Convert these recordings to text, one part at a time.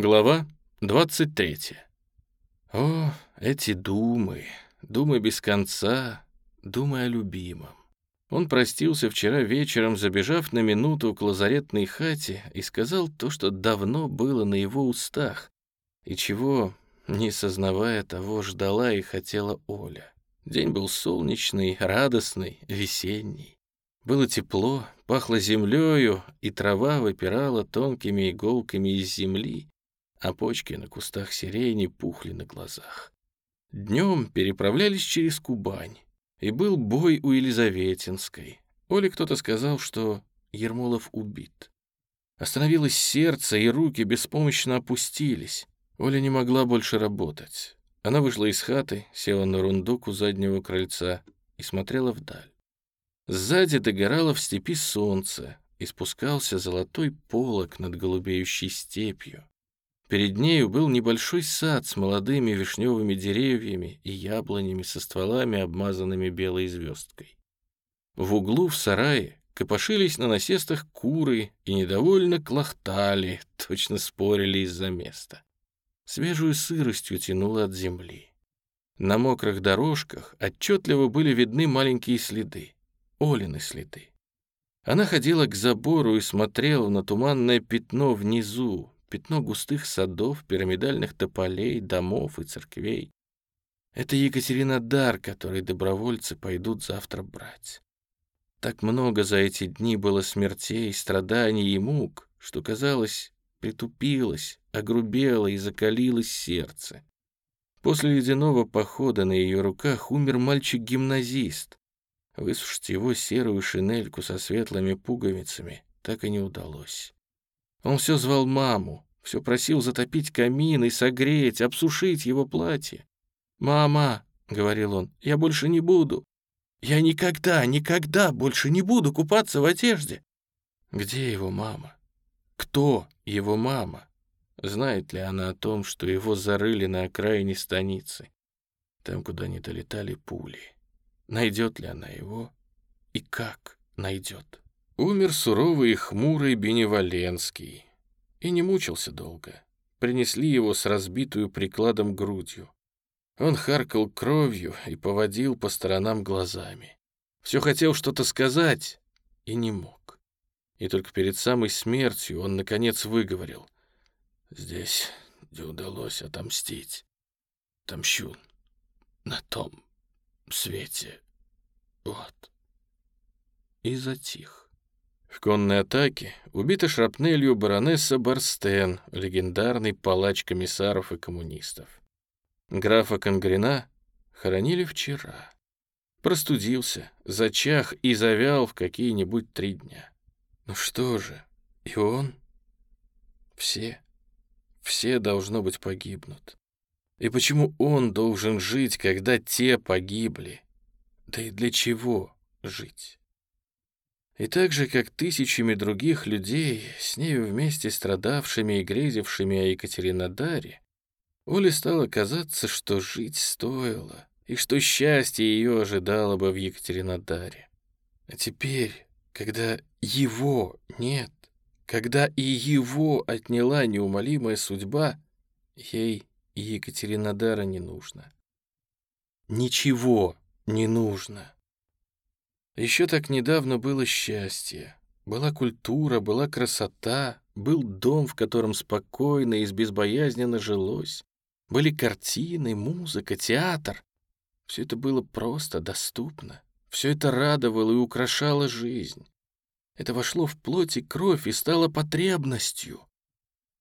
Глава 23. О, эти думы, думы без конца, думы о любимом. Он простился вчера вечером, забежав на минуту к лазаретной хате и сказал то, что давно было на его устах, и чего, не сознавая того, ждала и хотела Оля. День был солнечный, радостный, весенний. Было тепло, пахло землею, и трава выпирала тонкими иголками из земли, а почки на кустах сирени пухли на глазах. Днем переправлялись через Кубань, и был бой у Елизаветинской. Оле кто-то сказал, что Ермолов убит. Остановилось сердце, и руки беспомощно опустились. Оля не могла больше работать. Она вышла из хаты, села на рундук у заднего крыльца и смотрела вдаль. Сзади догорало в степи солнце, и спускался золотой полог над голубеющей степью. Перед нею был небольшой сад с молодыми вишневыми деревьями и яблонями со стволами, обмазанными белой звездкой. В углу в сарае копошились на насестах куры и недовольно клохтали, точно спорили из-за места. Свежую сыростью тянуло от земли. На мокрых дорожках отчетливо были видны маленькие следы, Олины следы. Она ходила к забору и смотрела на туманное пятно внизу, пятно густых садов, пирамидальных тополей, домов и церквей. Это Екатеринодар, который добровольцы пойдут завтра брать. Так много за эти дни было смертей, страданий и мук, что, казалось, притупилось, огрубело и закалилось сердце. После ледяного похода на ее руках умер мальчик-гимназист. Высушить его серую шинельку со светлыми пуговицами так и не удалось. Он все звал маму, все просил затопить камин и согреть, обсушить его платье. «Мама», — говорил он, — «я больше не буду. Я никогда, никогда больше не буду купаться в одежде». Где его мама? Кто его мама? Знает ли она о том, что его зарыли на окраине станицы, там, куда не долетали пули? Найдет ли она его? И как найдет? Умер суровый и хмурый Беневаленский. И не мучился долго. Принесли его с разбитую прикладом грудью. Он харкал кровью и поводил по сторонам глазами. Все хотел что-то сказать и не мог. И только перед самой смертью он, наконец, выговорил. «Здесь не удалось отомстить. Отомщу на том свете. Вот». И затих. В конной атаке убита шрапнелью баронесса Барстен, легендарный палач комиссаров и коммунистов. Графа Конгрена хоронили вчера. Простудился, зачах и завял в какие-нибудь три дня. Ну что же, и он? Все, все, должно быть, погибнут. И почему он должен жить, когда те погибли? Да и для чего жить? И так же, как тысячами других людей, с нею вместе страдавшими и грезившими о Екатеринодаре, Оле стало казаться, что жить стоило, и что счастье ее ожидало бы в Екатеринодаре. А теперь, когда его нет, когда и его отняла неумолимая судьба, ей и Екатеринодара не нужно. Ничего не нужно. Еще так недавно было счастье. Была культура, была красота, был дом, в котором спокойно и безбоязненно жилось. Были картины, музыка, театр. Все это было просто, доступно. Все это радовало и украшало жизнь. Это вошло в плоть и кровь и стало потребностью.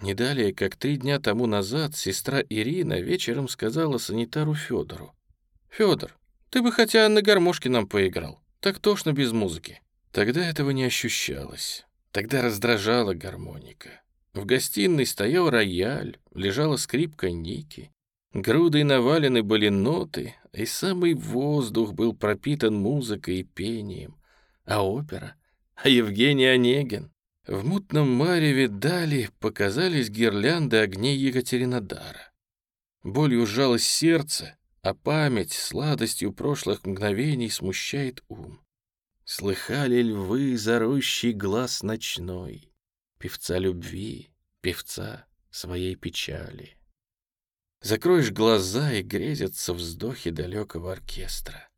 Не далее, как три дня тому назад, сестра Ирина вечером сказала санитару Федору. «Федор, ты бы хотя на гармошке нам поиграл. Так тошно без музыки. Тогда этого не ощущалось. Тогда раздражала гармоника. В гостиной стоял рояль, лежала скрипка Ники. Грудой навалены были ноты, и самый воздух был пропитан музыкой и пением. А опера? А Евгений Онегин? В мутном мареве дали показались гирлянды огней Екатеринодара. Болью сжалось сердце, а память сладостью прошлых мгновений смущает ум. Слыхали львы зарущий глаз ночной, певца любви, певца своей печали. Закроешь глаза и грезятся вздохи далекого оркестра.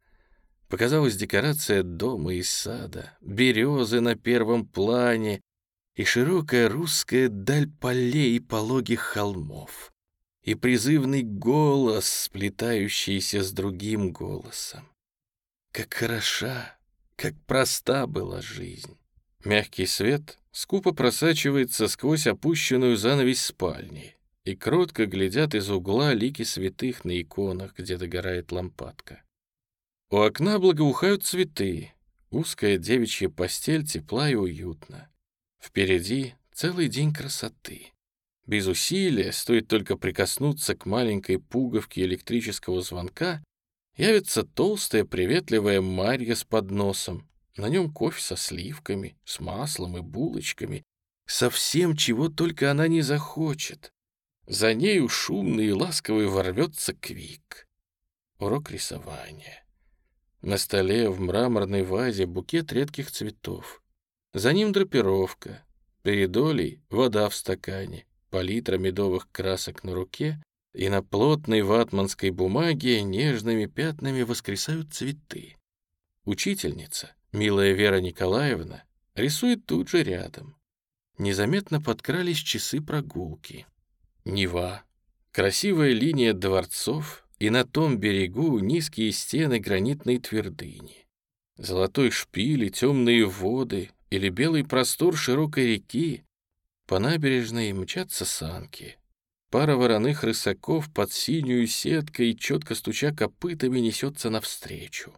Показалась декорация дома и сада, березы на первом плане и широкая русская даль полей и пологих холмов, и призывный голос, сплетающийся с другим голосом. Как хороша, как проста была жизнь. Мягкий свет скупо просачивается сквозь опущенную занавесь спальни, и кротко глядят из угла лики святых на иконах, где догорает лампадка. У окна благоухают цветы, узкая девичья постель тепла и уютна. Впереди целый день красоты. Без усилия, стоит только прикоснуться к маленькой пуговке электрического звонка, явится толстая приветливая Марья с подносом. На нем кофе со сливками, с маслом и булочками. Совсем чего только она не захочет. За нею шумный и ласковый ворвется Квик. Урок рисования. На столе в мраморной вазе букет редких цветов. За ним драпировка. Перед Олей вода в стакане, палитра медовых красок на руке, и на плотной ватманской бумаге нежными пятнами воскресают цветы. Учительница, милая Вера Николаевна, рисует тут же рядом. Незаметно подкрались часы прогулки. Нева, красивая линия дворцов, и на том берегу низкие стены гранитной твердыни. Золотой шпиль и темные воды, или белый простор широкой реки. По набережной мчатся санки. Пара вороных рысаков под синюю сеткой, четко стуча копытами, несется навстречу.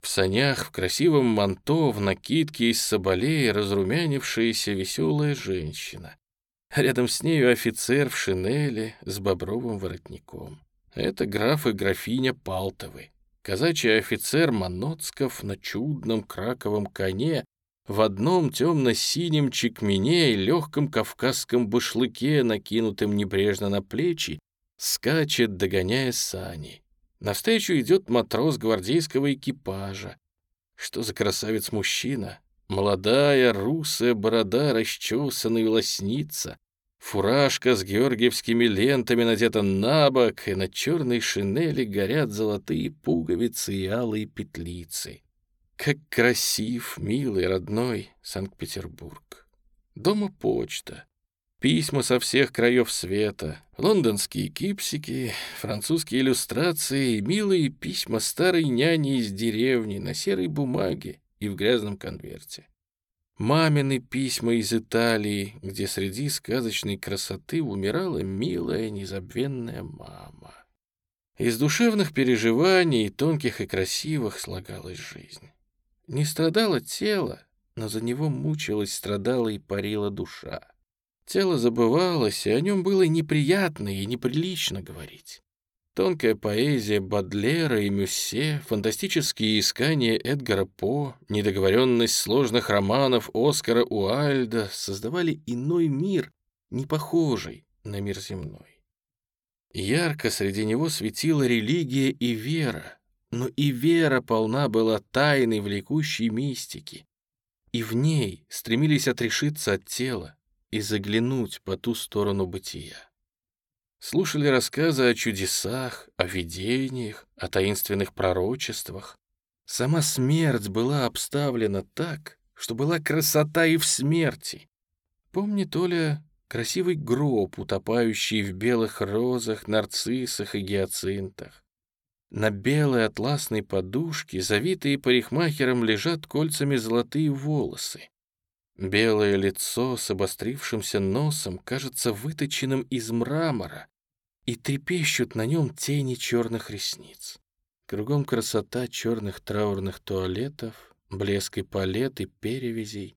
В санях, в красивом манто, в накидке из соболей разрумянившаяся веселая женщина. Рядом с нею офицер в шинели с бобровым воротником. Это граф и графиня Палтовы. Казачий офицер Моноцков на чудном краковом коне в одном темно-синем чекмене и легком кавказском башлыке, накинутым небрежно на плечи, скачет, догоняя сани. Навстречу идет матрос гвардейского экипажа. Что за красавец-мужчина? Молодая, русая борода, расчесанная лосница, Фуражка с георгиевскими лентами надета на бок, и на черной шинели горят золотые пуговицы и алые петлицы. Как красив, милый, родной Санкт-Петербург. Дома почта. Письма со всех краев света, лондонские кипсики, французские иллюстрации милые письма старой няни из деревни на серой бумаге и в грязном конверте. Мамины письма из Италии, где среди сказочной красоты умирала милая незабвенная мама. Из душевных переживаний, тонких и красивых, слагалась жизнь. Не страдало тело, но за него мучилась, страдала и парила душа. Тело забывалось, и о нем было неприятно и неприлично говорить. Тонкая поэзия Бадлера и Мюссе, фантастические искания Эдгара По, недоговоренность сложных романов Оскара Уальда создавали иной мир, не похожий на мир земной. Ярко среди него светила религия и вера, но и вера полна была тайной влекущей мистики, и в ней стремились отрешиться от тела и заглянуть по ту сторону бытия слушали рассказы о чудесах, о видениях, о таинственных пророчествах. Сама смерть была обставлена так, что была красота и в смерти. Помни, Толя, красивый гроб, утопающий в белых розах, нарциссах и гиацинтах. На белой атласной подушке, завитые парикмахером, лежат кольцами золотые волосы. Белое лицо с обострившимся носом кажется выточенным из мрамора, и трепещут на нем тени черных ресниц. Кругом красота черных траурных туалетов, блеск и палет и перевязей,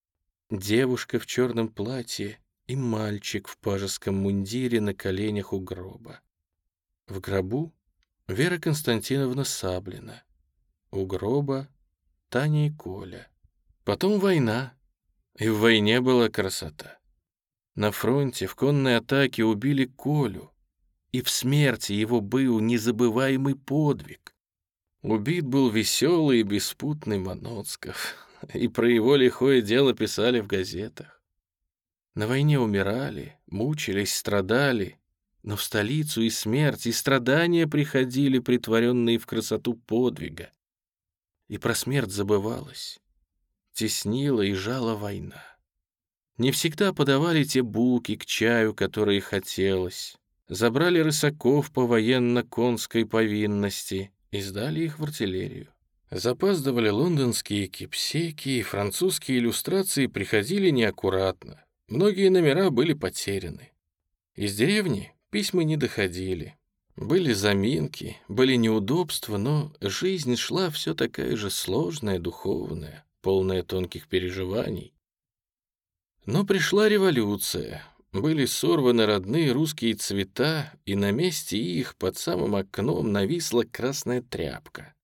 девушка в черном платье и мальчик в пажеском мундире на коленях у гроба. В гробу Вера Константиновна Саблина, у гроба Таня и Коля. Потом война, и в войне была красота. На фронте в конной атаке убили Колю, и в смерти его был незабываемый подвиг. Убит был веселый и беспутный Моноцков, и про его лихое дело писали в газетах. На войне умирали, мучились, страдали, но в столицу и смерть, и страдания приходили, притворенные в красоту подвига. И про смерть забывалось. Теснила и жала война. Не всегда подавали те булки к чаю, которые хотелось. Забрали рысаков по военно-конской повинности и сдали их в артиллерию. Запаздывали лондонские кипсеки, и французские иллюстрации приходили неаккуратно. Многие номера были потеряны. Из деревни письма не доходили. Были заминки, были неудобства, но жизнь шла все такая же сложная, духовная, полная тонких переживаний. Но пришла революция. Были сорваны родные русские цвета, и на месте их под самым окном нависла красная тряпка.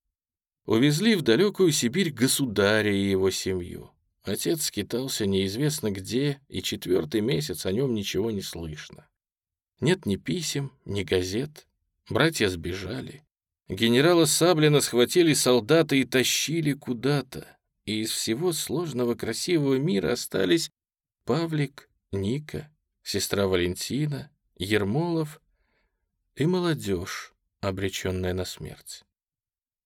Увезли в далекую Сибирь государя и его семью. Отец скитался неизвестно где, и четвертый месяц о нем ничего не слышно. Нет ни писем, ни газет. Братья сбежали. Генерала Саблина схватили солдаты и тащили куда-то. И из всего сложного красивого мира остались Павлик, Ника, сестра Валентина, Ермолов и молодежь, обреченная на смерть.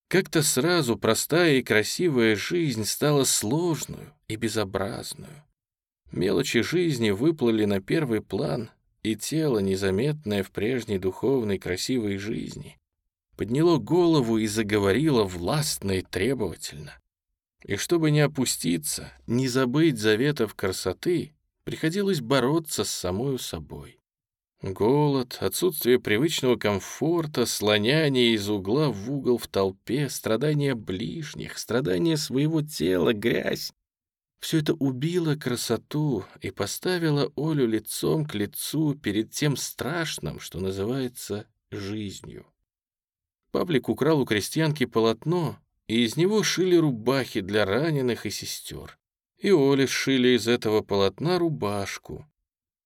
Как-то сразу простая и красивая жизнь стала сложную и безобразную. Мелочи жизни выплыли на первый план, и тело, незаметное в прежней духовной красивой жизни, подняло голову и заговорило властно и требовательно. И чтобы не опуститься, не забыть заветов красоты, приходилось бороться с самою собой. Голод, отсутствие привычного комфорта, слоняние из угла в угол в толпе, страдания ближних, страдания своего тела, грязь все это убило красоту и поставило Олю лицом к лицу перед тем страшным, что называется жизнью. Павлик украл у крестьянки полотно, и из него шили рубахи для раненых и сестер. И Оле сшили из этого полотна рубашку.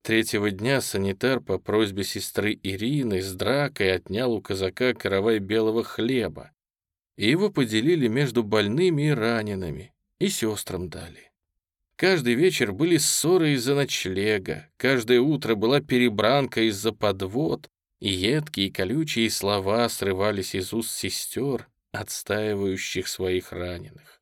Третьего дня санитар по просьбе сестры Ирины с дракой отнял у казака каравай белого хлеба, и его поделили между больными и ранеными, и сестрам дали. Каждый вечер были ссоры из-за ночлега, каждое утро была перебранка из-за подвод, и едкие и колючие слова срывались из уст сестер, отстаивающих своих раненых.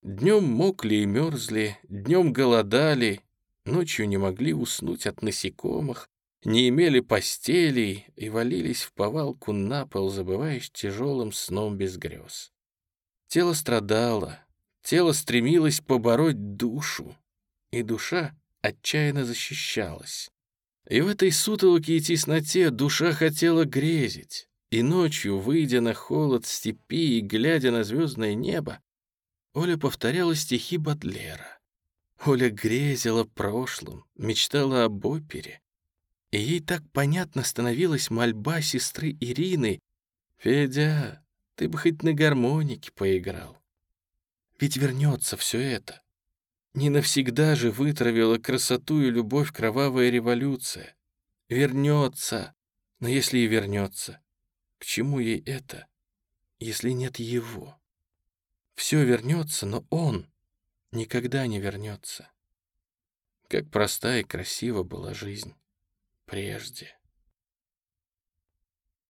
Днем мокли и мерзли, днем голодали, ночью не могли уснуть от насекомых, не имели постелей и валились в повалку на пол, забываясь тяжелым сном без грез. Тело страдало, Тело стремилось побороть душу, и душа отчаянно защищалась. И в этой сутолоке и тесноте душа хотела грезить, и ночью, выйдя на холод степи и глядя на звездное небо, Оля повторяла стихи Бадлера. Оля грезила прошлым, мечтала об опере, и ей так понятно становилась мольба сестры Ирины «Федя, ты бы хоть на гармонике поиграл». Ведь вернется все это. Не навсегда же вытравила красоту и любовь кровавая революция. Вернется. Но если и вернется, к чему ей это, если нет его? Все вернется, но он никогда не вернется. Как проста и красива была жизнь прежде.